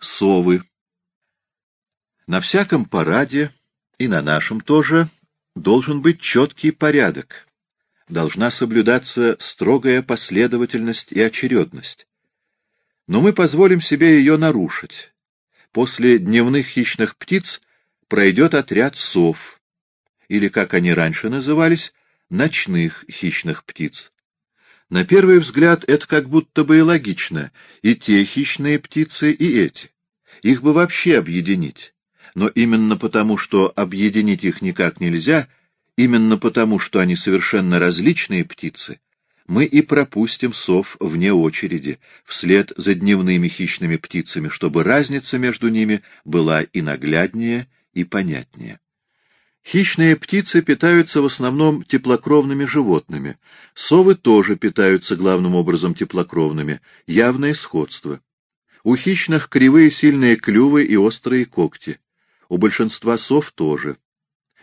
Совы. На всяком параде, и на нашем тоже, должен быть четкий порядок. Должна соблюдаться строгая последовательность и очередность. Но мы позволим себе ее нарушить. После дневных хищных птиц пройдет отряд сов, или, как они раньше назывались, ночных хищных птиц. На первый взгляд это как будто бы и логично, и те хищные птицы, и эти. Их бы вообще объединить. Но именно потому, что объединить их никак нельзя, именно потому, что они совершенно различные птицы, мы и пропустим сов вне очереди, вслед за дневными хищными птицами, чтобы разница между ними была и нагляднее, и понятнее. Хищные птицы питаются в основном теплокровными животными. Совы тоже питаются главным образом теплокровными. Явное сходство. У хищных кривые сильные клювы и острые когти. У большинства сов тоже.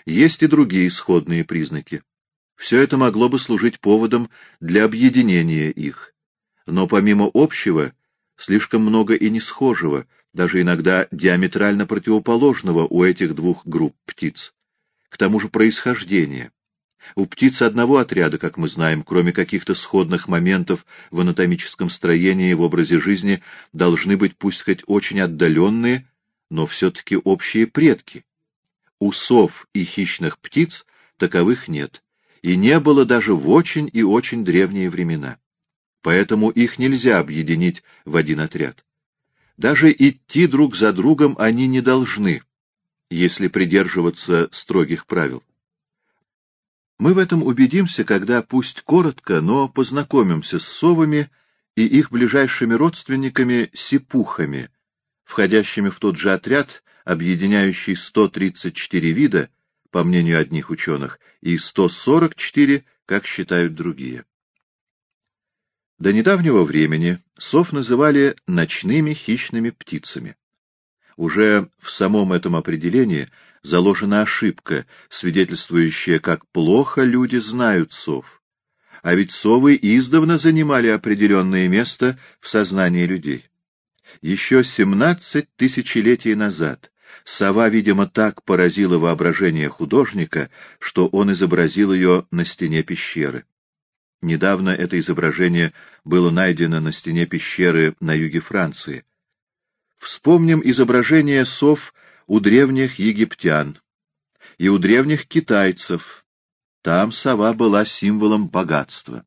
Есть и другие сходные признаки. Все это могло бы служить поводом для объединения их. Но помимо общего, слишком много и несхожего, даже иногда диаметрально противоположного у этих двух групп птиц к тому же происхождения. У птиц одного отряда, как мы знаем, кроме каких-то сходных моментов в анатомическом строении и в образе жизни, должны быть пусть хоть очень отдаленные, но все-таки общие предки. У сов и хищных птиц таковых нет, и не было даже в очень и очень древние времена. Поэтому их нельзя объединить в один отряд. Даже идти друг за другом они не должны, если придерживаться строгих правил. Мы в этом убедимся, когда, пусть коротко, но познакомимся с совами и их ближайшими родственниками сипухами, входящими в тот же отряд, объединяющий 134 вида, по мнению одних ученых, и 144, как считают другие. До недавнего времени сов называли ночными хищными птицами. Уже в самом этом определении заложена ошибка, свидетельствующая, как плохо люди знают сов. А ведь совы издавна занимали определенное место в сознании людей. Еще семнадцать тысячелетий назад сова, видимо, так поразила воображение художника, что он изобразил ее на стене пещеры. Недавно это изображение было найдено на стене пещеры на юге Франции. Вспомним изображение сов у древних египтян и у древних китайцев. Там сова была символом богатства.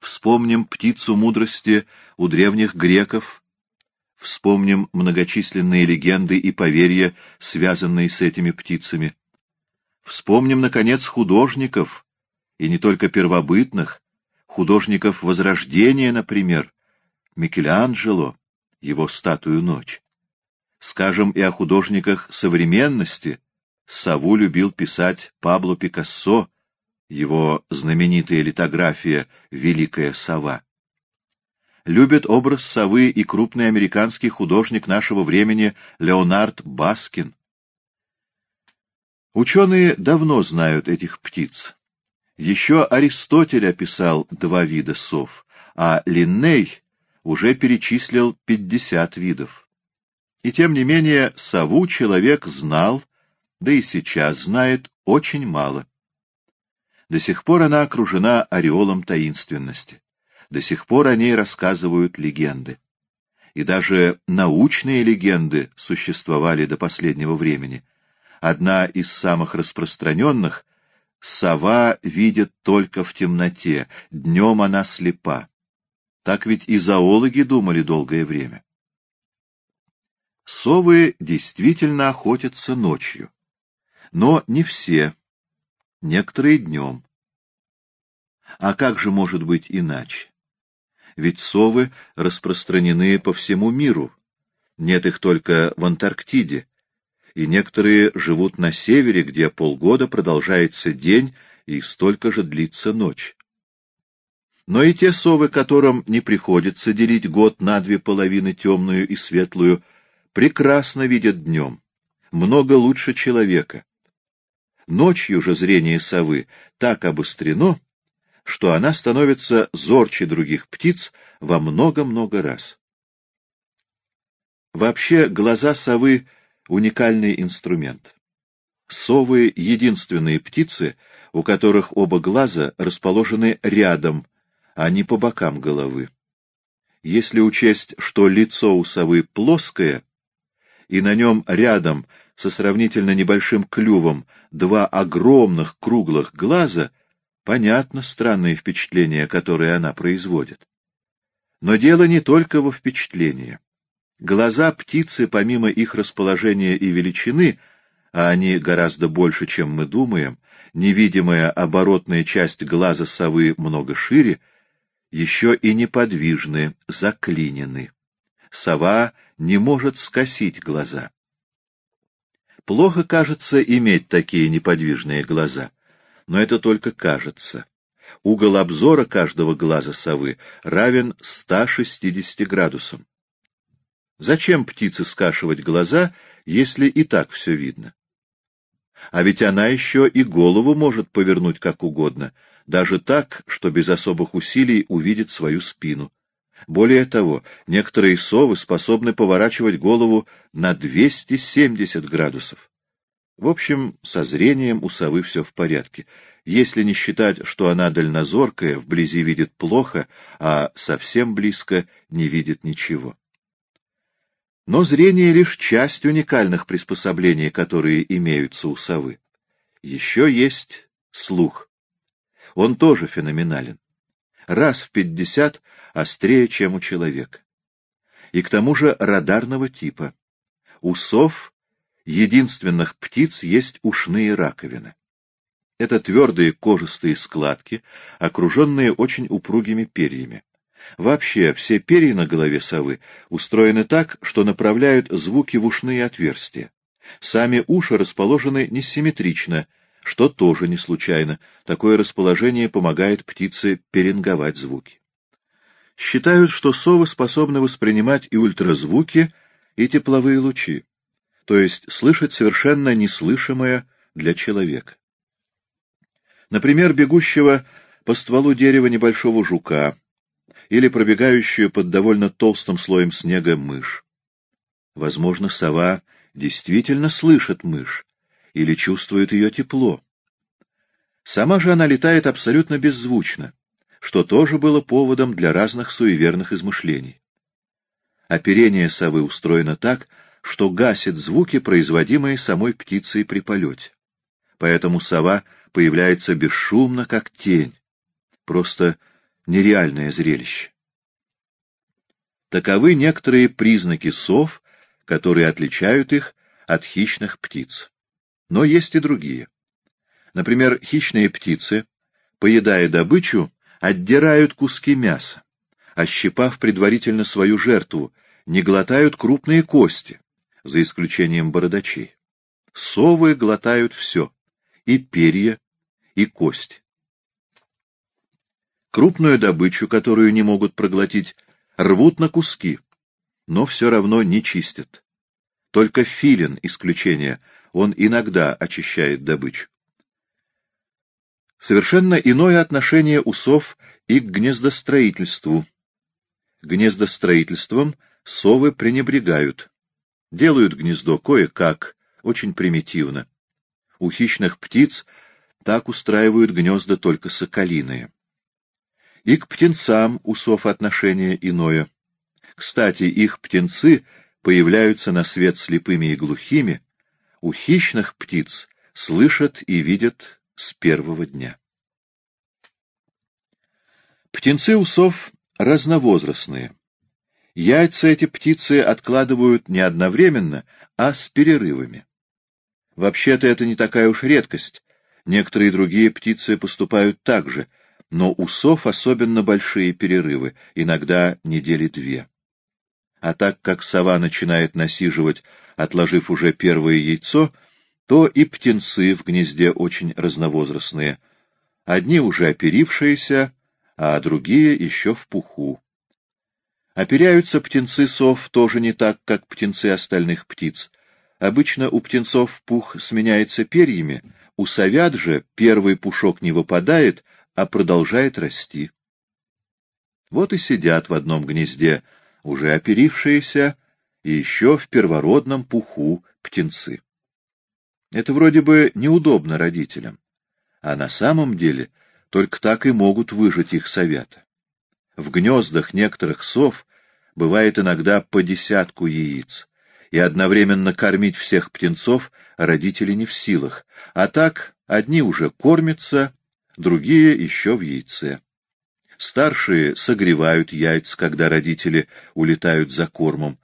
Вспомним птицу мудрости у древних греков. Вспомним многочисленные легенды и поверья, связанные с этими птицами. Вспомним, наконец, художников, и не только первобытных, художников Возрождения, например, Микеланджело, его статую «Ночь». Скажем и о художниках современности. Саву любил писать Пабло Пикассо, его знаменитая литография «Великая сова». Любит образ совы и крупный американский художник нашего времени Леонард Баскин. Ученые давно знают этих птиц. Еще Аристотель описал два вида сов, а Линней уже перечислил пятьдесят видов. И тем не менее сову человек знал, да и сейчас знает, очень мало. До сих пор она окружена ореолом таинственности. До сих пор о ней рассказывают легенды. И даже научные легенды существовали до последнего времени. Одна из самых распространенных — сова видит только в темноте, днем она слепа. Так ведь и зоологи думали долгое время. Совы действительно охотятся ночью. Но не все. Некоторые днем. А как же может быть иначе? Ведь совы распространены по всему миру. Нет их только в Антарктиде. И некоторые живут на севере, где полгода продолжается день и столько же длится ночь. Но и те совы, которым не приходится делить год на две половины, темную и светлую, прекрасно видят днем, много лучше человека. Ночью же зрение совы так обострено, что она становится зорче других птиц во много-много раз. Вообще, глаза совы — уникальный инструмент. Совы — единственные птицы, у которых оба глаза расположены рядом, а не по бокам головы. Если учесть, что лицо у совы плоское, и на нем рядом со сравнительно небольшим клювом два огромных круглых глаза, понятно странные впечатления, которые она производит. Но дело не только во впечатлении. Глаза птицы, помимо их расположения и величины, а они гораздо больше, чем мы думаем, невидимая оборотная часть глаза совы много шире, еще и неподвижны, заклинены. Сова не может скосить глаза. Плохо кажется иметь такие неподвижные глаза, но это только кажется. Угол обзора каждого глаза совы равен 160 градусам. Зачем птице скашивать глаза, если и так все видно? А ведь она еще и голову может повернуть как угодно, даже так, что без особых усилий увидит свою спину. Более того, некоторые совы способны поворачивать голову на 270 градусов. В общем, со зрением у совы все в порядке, если не считать, что она дальнозоркая, вблизи видит плохо, а совсем близко не видит ничего. Но зрение — лишь часть уникальных приспособлений, которые имеются у совы. Еще есть слух. Он тоже феноменален. Раз в пятьдесят острее, чем у человека. И к тому же радарного типа. У сов единственных птиц есть ушные раковины. Это твердые кожистые складки, окруженные очень упругими перьями. Вообще, все перья на голове совы устроены так, что направляют звуки в ушные отверстия. Сами уши расположены несимметрично, что тоже не случайно. Такое расположение помогает птице перинговать звуки. Считают, что совы способны воспринимать и ультразвуки, и тепловые лучи, то есть слышать совершенно неслышимое для человека. Например, бегущего по стволу дерева небольшого жука, или пробегающую под довольно толстым слоем снега мышь. Возможно, сова действительно слышит мышь или чувствует ее тепло. Сама же она летает абсолютно беззвучно, что тоже было поводом для разных суеверных измышлений. Оперение совы устроено так, что гасит звуки, производимые самой птицей при полете. Поэтому сова появляется бесшумно, как тень. Просто нереальное зрелище. Таковы некоторые признаки сов, которые отличают их от хищных птиц. Но есть и другие. Например, хищные птицы, поедая добычу, отдирают куски мяса, ощипав предварительно свою жертву, не глотают крупные кости, за исключением бородачей. Совы глотают все — и перья, и кость. Крупную добычу, которую не могут проглотить, рвут на куски, но все равно не чистят. Только филин — исключение, он иногда очищает добычу. Совершенно иное отношение усов и к гнездостроительству. Гнездостроительством совы пренебрегают. Делают гнездо кое-как, очень примитивно. У хищных птиц так устраивают гнезда только соколиные. И к птенцам у сов отношение иное. Кстати, их птенцы появляются на свет слепыми и глухими, у хищных птиц слышат и видят с первого дня. Птенцы усов разновозрастные. Яйца эти птицы откладывают не одновременно, а с перерывами. Вообще-то это не такая уж редкость. Некоторые другие птицы поступают так же, но у сов особенно большие перерывы, иногда недели две. А так как сова начинает насиживать, отложив уже первое яйцо, то и птенцы в гнезде очень разновозрастные. Одни уже оперившиеся, а другие еще в пуху. Оперяются птенцы сов тоже не так, как птенцы остальных птиц. Обычно у птенцов пух сменяется перьями, у совят же первый пушок не выпадает, а продолжает расти. Вот и сидят в одном гнезде, уже оперившиеся, и еще в первородном пуху птенцы. Это вроде бы неудобно родителям, а на самом деле только так и могут выжить их совета. В гнездах некоторых сов бывает иногда по десятку яиц, и одновременно кормить всех птенцов родители не в силах, а так одни уже кормятся, другие еще в яйце. Старшие согревают яйца, когда родители улетают за кормом.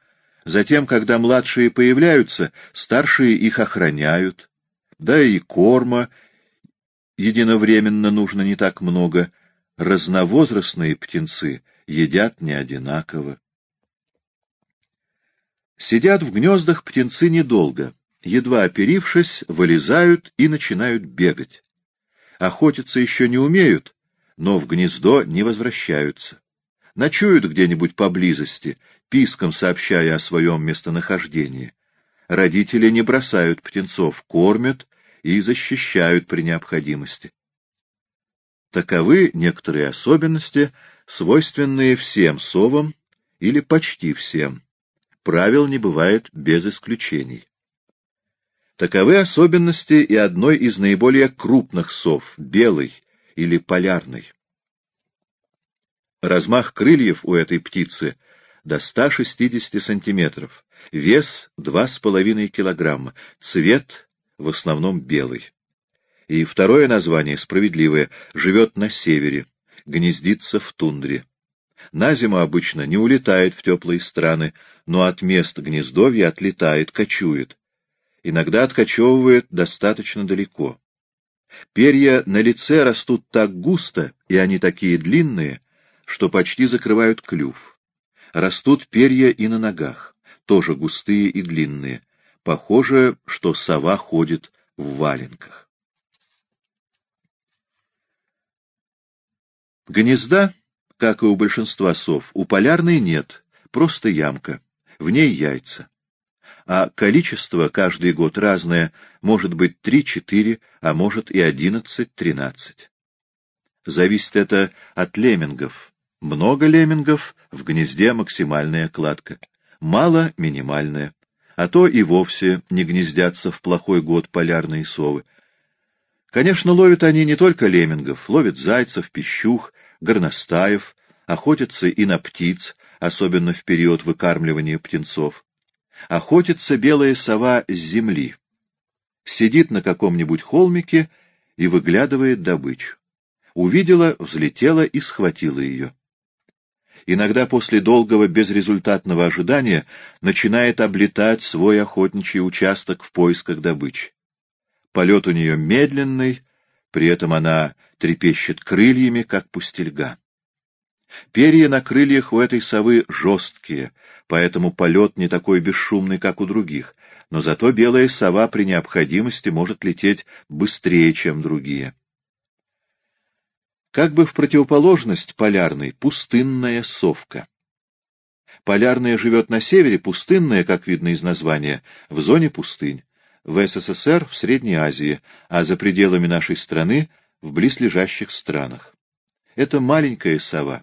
Затем, когда младшие появляются, старшие их охраняют. Да и корма единовременно нужно не так много. Разновозрастные птенцы едят не одинаково. Сидят в гнездах птенцы недолго. Едва оперившись, вылезают и начинают бегать. Охотиться еще не умеют, но в гнездо не возвращаются. Ночуют где-нибудь поблизости, писком сообщая о своем местонахождении. Родители не бросают птенцов, кормят и защищают при необходимости. Таковы некоторые особенности, свойственные всем совам или почти всем. Правил не бывает без исключений. Таковы особенности и одной из наиболее крупных сов — белой или полярной. Размах крыльев у этой птицы до 160 сантиметров, вес 2,5 килограмма, цвет в основном белый. И второе название, справедливое, живет на севере, гнездится в тундре. На зиму обычно не улетает в теплые страны, но от мест гнездовья отлетает, кочует. Иногда откачевывает достаточно далеко. Перья на лице растут так густо, и они такие длинные, что почти закрывают клюв. Растут перья и на ногах, тоже густые и длинные. Похоже, что сова ходит в валенках. Гнезда, как и у большинства сов, у полярной нет, просто ямка, в ней яйца. А количество каждый год разное, может быть 3-4, а может и 11-13. Зависит это от леммингов. Много леммингов, в гнезде максимальная кладка. Мало — минимальная а то и вовсе не гнездятся в плохой год полярные совы. Конечно, ловят они не только леммингов, ловят зайцев, пищух, горностаев, охотятся и на птиц, особенно в период выкармливания птенцов. Охотится белая сова с земли. Сидит на каком-нибудь холмике и выглядывает добычу. Увидела, взлетела и схватила ее иногда после долгого безрезультатного ожидания начинает облетать свой охотничий участок в поисках добычи. Полет у нее медленный, при этом она трепещет крыльями, как пустельга. Перья на крыльях у этой совы жесткие, поэтому полет не такой бесшумный, как у других, но зато белая сова при необходимости может лететь быстрее, чем другие. Как бы в противоположность полярной — пустынная совка. Полярная живет на севере, пустынная, как видно из названия, в зоне пустынь, в СССР, в Средней Азии, а за пределами нашей страны — в близлежащих странах. Это маленькая сова.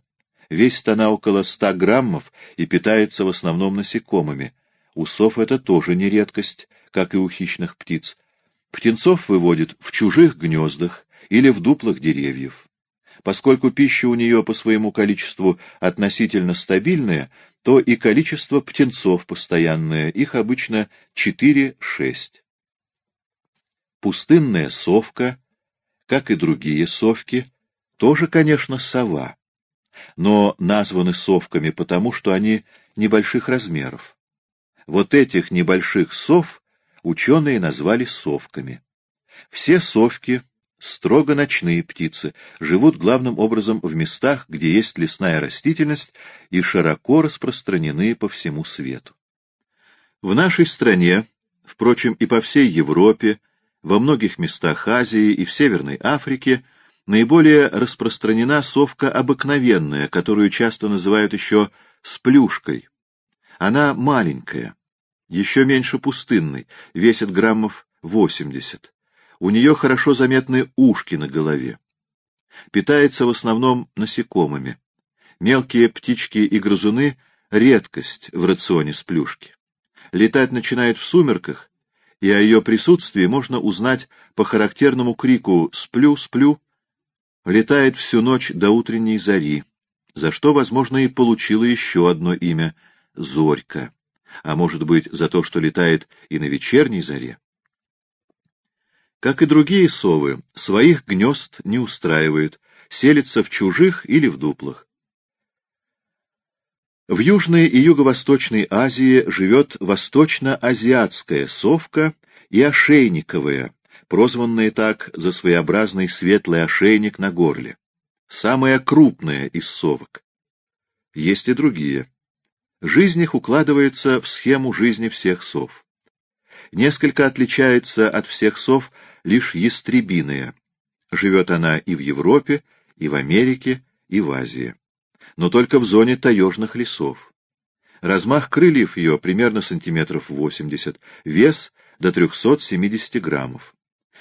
Весит она около ста граммов и питается в основном насекомыми. У сов это тоже не редкость, как и у хищных птиц. Птенцов выводит в чужих гнездах или в дуплах деревьев. Поскольку пища у нее по своему количеству относительно стабильная, то и количество птенцов постоянное, их обычно 4-6. Пустынная совка, как и другие совки, тоже, конечно, сова, но названы совками потому, что они небольших размеров. Вот этих небольших сов ученые назвали совками. Все совки строго ночные птицы, живут главным образом в местах, где есть лесная растительность и широко распространены по всему свету. В нашей стране, впрочем, и по всей Европе, во многих местах Азии и в Северной Африке наиболее распространена совка обыкновенная, которую часто называют еще сплюшкой. Она маленькая, еще меньше пустынной, весит граммов 80. У нее хорошо заметны ушки на голове. Питается в основном насекомыми. Мелкие птички и грызуны — редкость в рационе сплюшки. летать начинает в сумерках, и о ее присутствии можно узнать по характерному крику «сплю, сплю», летает всю ночь до утренней зари, за что, возможно, и получила еще одно имя — Зорька, а может быть, за то, что летает и на вечерней заре. Как и другие совы, своих гнезд не устраивают, селятся в чужих или в дуплах. В Южной и Юго-Восточной Азии живет восточно-азиатская совка и ошейниковая, прозванная так за своеобразный светлый ошейник на горле. Самая крупная из совок. Есть и другие. Жизнь их укладывается в схему жизни всех сов. Несколько отличается от всех сов лишь ястребиная. Живет она и в Европе, и в Америке, и в Азии но только в зоне таежных лесов. Размах крыльев ее примерно сантиметров 80, вес до 370 граммов.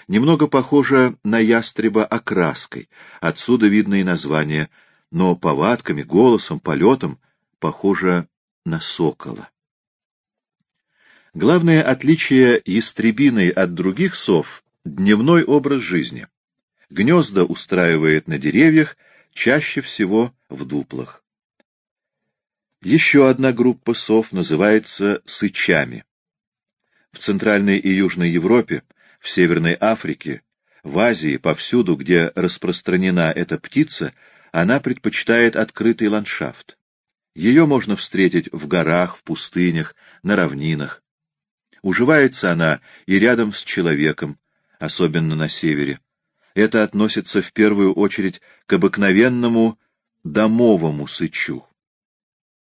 Немного похоже на ястреба окраской, отсюда видно и название, но повадками, голосом, полетом похоже на сокола. Главное отличие ястребиной от других сов — дневной образ жизни. Гнезда устраивает на деревьях, чаще всего в дуплах. Еще одна группа сов называется сычами. В Центральной и Южной Европе, в Северной Африке, в Азии, повсюду, где распространена эта птица, она предпочитает открытый ландшафт. Ее можно встретить в горах, в пустынях, на равнинах. Уживается она и рядом с человеком, особенно на севере. Это относится в первую очередь к обыкновенному домовому сычу.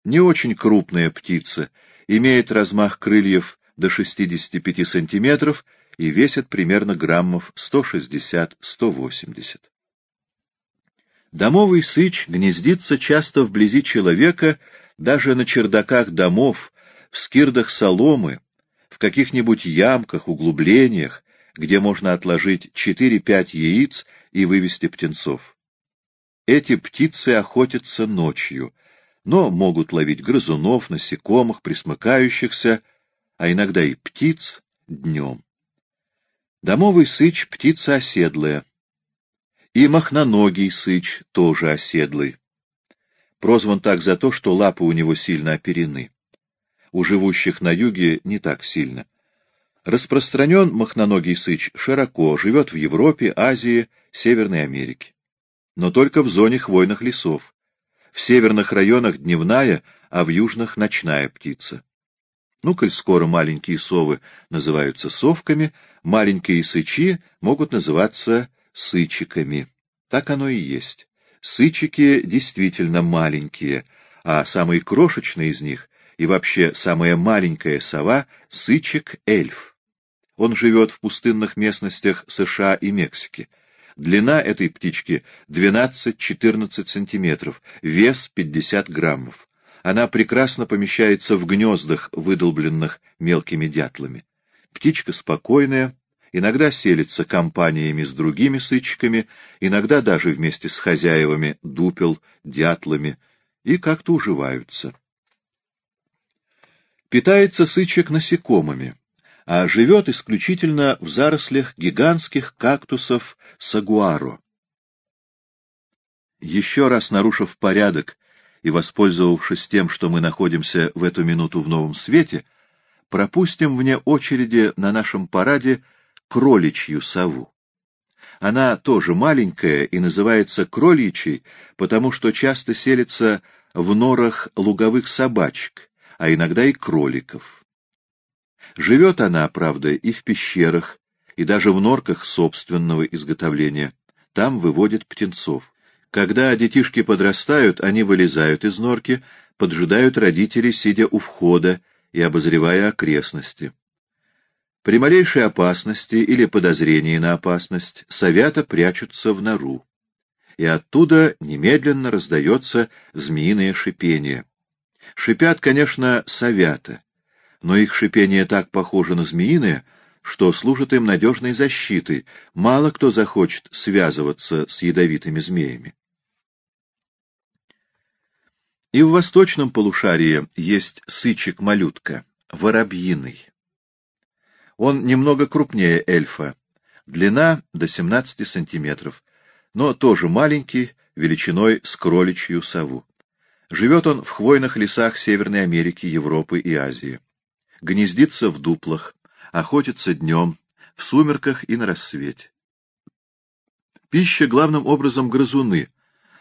Не очень крупная птица, имеет размах крыльев до 65 сантиметров и весит примерно граммов 160-180. Домовый сыч гнездится часто вблизи человека, даже на чердаках домов, в скирдах соломы, в каких-нибудь ямках, углублениях, где можно отложить 4-5 яиц и вывести птенцов. Эти птицы охотятся ночью, но могут ловить грызунов, насекомых, присмыкающихся, а иногда и птиц днем. Домовый сыч — птица оседлая. И махноногий сыч тоже оседлый. Прозван так за то, что лапы у него сильно оперены. У живущих на юге не так сильно. Распространен махноногий сыч широко, живет в Европе, Азии, Северной Америке но только в зоне хвойных лесов. В северных районах дневная, а в южных — ночная птица. Ну, коль скоро маленькие совы называются совками, маленькие сычи могут называться сычиками. Так оно и есть. Сычики действительно маленькие, а самый крошечный из них и вообще самая маленькая сова — сычик-эльф. Он живет в пустынных местностях США и Мексики. Длина этой птички 12-14 сантиметров, вес 50 граммов. Она прекрасно помещается в гнездах, выдолбленных мелкими дятлами. Птичка спокойная, иногда селится компаниями с другими сычками, иногда даже вместе с хозяевами дупел, дятлами, и как-то уживаются. Питается сычек насекомыми а живет исключительно в зарослях гигантских кактусов сагуаро. Еще раз нарушив порядок и воспользовавшись тем, что мы находимся в эту минуту в новом свете, пропустим вне очереди на нашем параде кроличью сову. Она тоже маленькая и называется кроличьей, потому что часто селится в норах луговых собачек, а иногда и кроликов. Живет она, правда, и в пещерах, и даже в норках собственного изготовления. Там выводит птенцов. Когда детишки подрастают, они вылезают из норки, поджидают родителей, сидя у входа и обозревая окрестности. При малейшей опасности или подозрении на опасность совята прячутся в нору. И оттуда немедленно раздается змеиное шипение. Шипят, конечно, совята, но их шипение так похоже на змеиное, что служит им надежной защитой, мало кто захочет связываться с ядовитыми змеями. И в восточном полушарии есть сычек-малютка, воробьиный. Он немного крупнее эльфа, длина до 17 сантиметров, но тоже маленький, величиной с кроличью сову. Живет он в хвойных лесах Северной Америки, Европы и Азии. Гнездится в дуплах, охотится днем, в сумерках и на рассвете. Пища главным образом грызуны,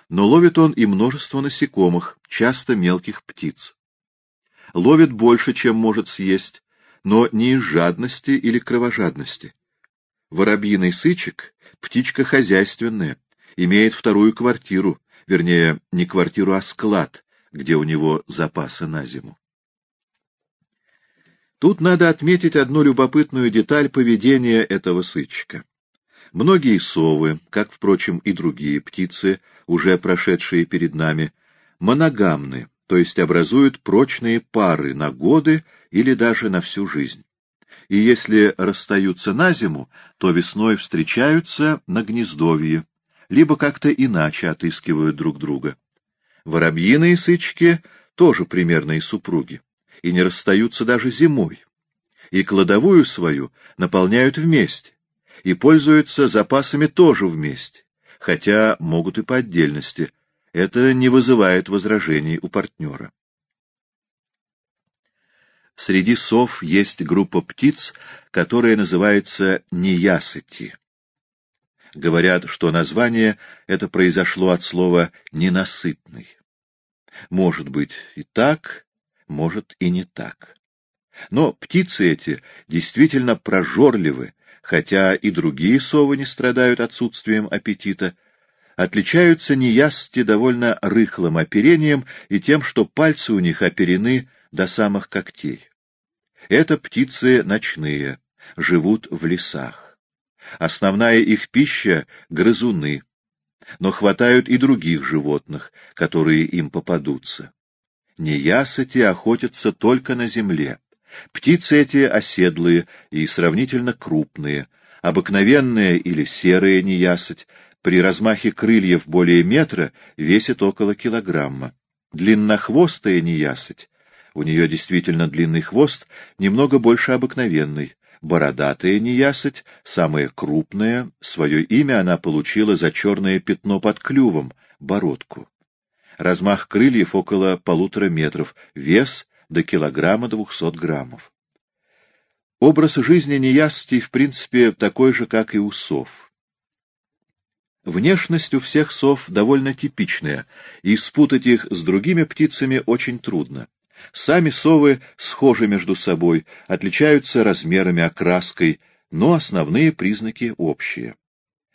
но ловит он и множество насекомых, часто мелких птиц. Ловит больше, чем может съесть, но не из жадности или кровожадности. Воробьиный сычек — птичка хозяйственная, имеет вторую квартиру, вернее, не квартиру, а склад, где у него запасы на зиму. Тут надо отметить одну любопытную деталь поведения этого сычка. Многие совы, как, впрочем, и другие птицы, уже прошедшие перед нами, моногамны, то есть образуют прочные пары на годы или даже на всю жизнь. И если расстаются на зиму, то весной встречаются на гнездовье, либо как-то иначе отыскивают друг друга. Воробьиные сычки тоже примерные супруги, и не расстаются даже зимой. И кладовую свою наполняют вместе, и пользуются запасами тоже вместе, хотя могут и по отдельности. Это не вызывает возражений у партнера. Среди сов есть группа птиц, которая называется неясыти. Говорят, что название это произошло от слова «ненасытный». Может быть и так, может и не так. Но птицы эти действительно прожорливы, хотя и другие совы не страдают отсутствием аппетита, отличаются неясти довольно рыхлым оперением и тем, что пальцы у них оперены до самых когтей. Это птицы ночные, живут в лесах. Основная их пища — грызуны, но хватают и других животных, которые им попадутся. Неясыти охотятся только на земле. Птицы эти оседлые и сравнительно крупные, обыкновенные или серые неясыть, при размахе крыльев более метра весит около килограмма. Длиннохвостая неясыть, у нее действительно длинный хвост, немного больше обыкновенной, бородатая неясыть, самая крупная, свое имя она получила за черное пятно под клювом, бородку. Размах крыльев около полутора метров, вес до килограмма двухсот граммов. Образ жизни неясти, в принципе, такой же, как и у сов. Внешность у всех сов довольно типичная, и спутать их с другими птицами очень трудно. Сами совы схожи между собой, отличаются размерами, окраской, но основные признаки общие.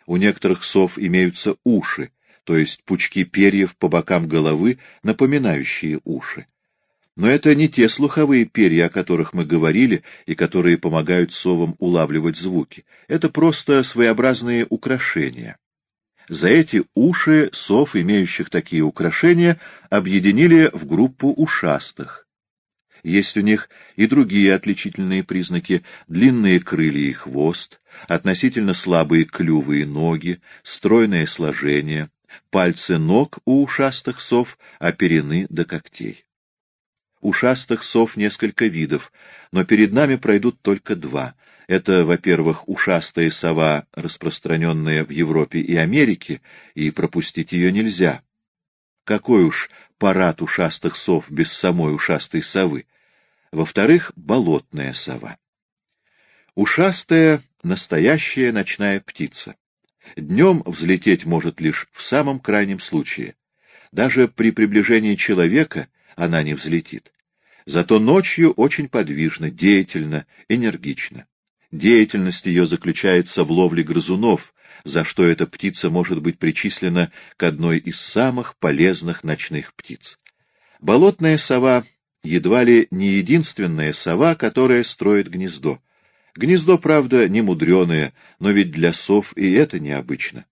У некоторых сов имеются уши, то есть пучки перьев по бокам головы, напоминающие уши. Но это не те слуховые перья, о которых мы говорили, и которые помогают совам улавливать звуки. Это просто своеобразные украшения. За эти уши сов, имеющих такие украшения, объединили в группу ушастых. Есть у них и другие отличительные признаки — длинные крылья и хвост, относительно слабые клювы и ноги, стройное сложение, пальцы ног у ушастых сов оперены до когтей. Ушастых сов несколько видов, но перед нами пройдут только два — это, во-первых, ушастая сова, распространенная в Европе и Америке, и пропустить ее нельзя. Какой уж парад ушастых сов без самой ушастой совы. Во-вторых, болотная сова. Ушастая — настоящая ночная птица. Днем взлететь может лишь в самом крайнем случае. Даже при приближении человека она не взлетит. Зато ночью очень подвижна, деятельна, энергична. Деятельность ее заключается в ловле грызунов, за что эта птица может быть причислена к одной из самых полезных ночных птиц. Болотная сова едва ли не единственная сова, которая строит гнездо. Гнездо, правда, не мудреное, но ведь для сов и это необычно.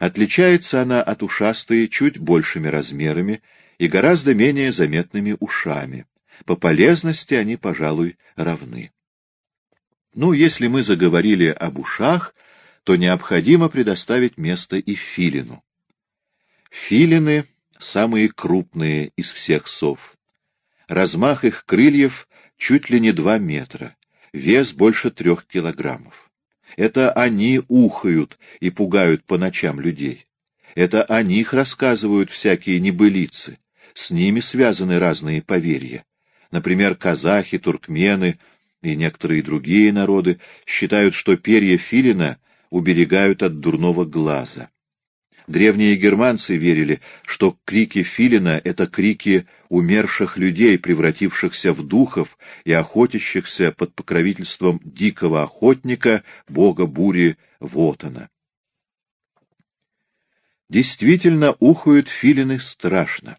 Отличается она от ушастой чуть большими размерами и гораздо менее заметными ушами. По полезности они, пожалуй, равны. Ну, если мы заговорили об ушах, то необходимо предоставить место и филину. Филины — самые крупные из всех сов. Размах их крыльев чуть ли не два метра, вес больше трех килограммов. Это они ухают и пугают по ночам людей. Это о них рассказывают всякие небылицы. С ними связаны разные поверья. Например, казахи, туркмены и некоторые другие народы считают, что перья филина уберегают от дурного глаза. Древние германцы верили, что крики филина — это крики умерших людей, превратившихся в духов и охотящихся под покровительством дикого охотника, бога бури Вотана. Действительно, ухают филины страшно.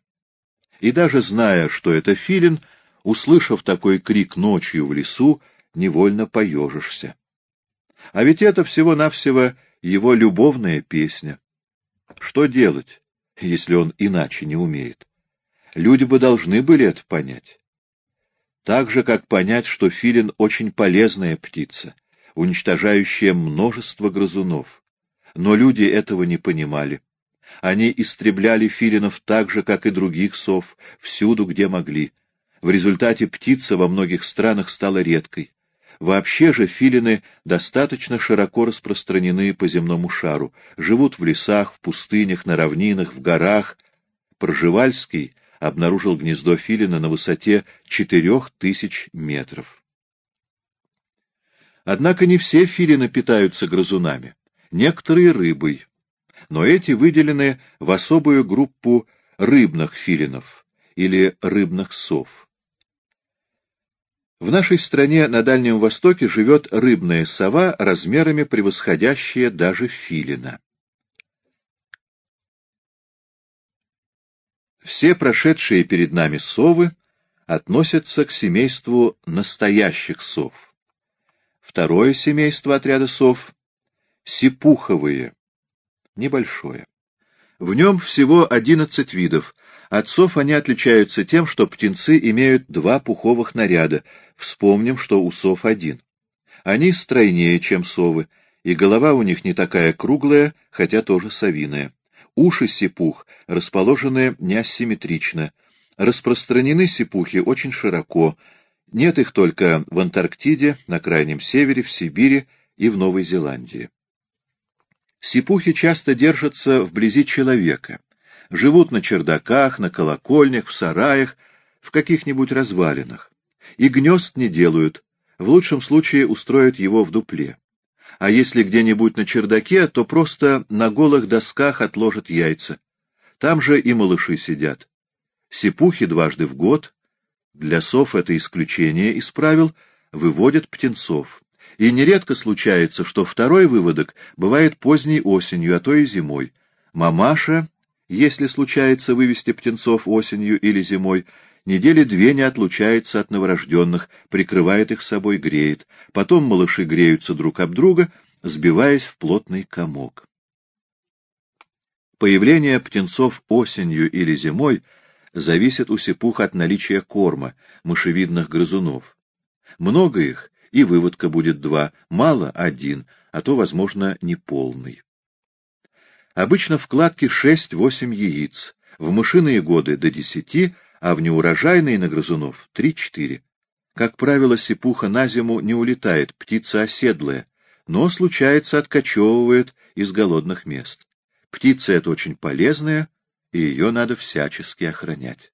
И даже зная, что это филин, услышав такой крик ночью в лесу, невольно поежишься. А ведь это всего-навсего его любовная песня. Что делать, если он иначе не умеет? Люди бы должны были это понять. Так же, как понять, что филин очень полезная птица, уничтожающая множество грызунов. Но люди этого не понимали. Они истребляли филинов так же, как и других сов, всюду, где могли. В результате птица во многих странах стала редкой. Вообще же филины достаточно широко распространены по земному шару, живут в лесах, в пустынях, на равнинах, в горах. Пржевальский обнаружил гнездо филина на высоте четырех тысяч метров. Однако не все филины питаются грызунами, некоторые — рыбой, но эти выделены в особую группу рыбных филинов или рыбных сов. В нашей стране на Дальнем Востоке живет рыбная сова, размерами превосходящая даже филина. Все прошедшие перед нами совы относятся к семейству настоящих сов. Второе семейство отряда сов — сипуховые, небольшое. В нем всего одиннадцать видов, Отцов они отличаются тем, что птенцы имеют два пуховых наряда. Вспомним, что у сов один. Они стройнее, чем совы, и голова у них не такая круглая, хотя тоже совиная. Уши сипух расположены неасимметрично. Распространены сипухи очень широко. Нет их только в Антарктиде, на Крайнем Севере, в Сибири и в Новой Зеландии. Сипухи часто держатся вблизи человека живут на чердаках, на колокольнях, в сараях, в каких-нибудь развалинах. И гнезд не делают, в лучшем случае устроят его в дупле. А если где-нибудь на чердаке, то просто на голых досках отложат яйца. Там же и малыши сидят. Сипухи дважды в год, для сов это исключение из правил, выводят птенцов. И нередко случается, что второй выводок бывает поздней осенью, а то и зимой. Мамаша если случается вывести птенцов осенью или зимой, недели две не отлучается от новорожденных, прикрывает их собой, греет. Потом малыши греются друг об друга, сбиваясь в плотный комок. Появление птенцов осенью или зимой зависит у сипух от наличия корма, мышевидных грызунов. Много их, и выводка будет два, мало — один, а то, возможно, неполный. Обычно в кладке 6-8 яиц, в мышиные годы до 10, а в неурожайные на грызунов 3-4. Как правило, сипуха на зиму не улетает, птица оседлая, но, случается, откачевывает из голодных мест. Птица эта очень полезная, и ее надо всячески охранять.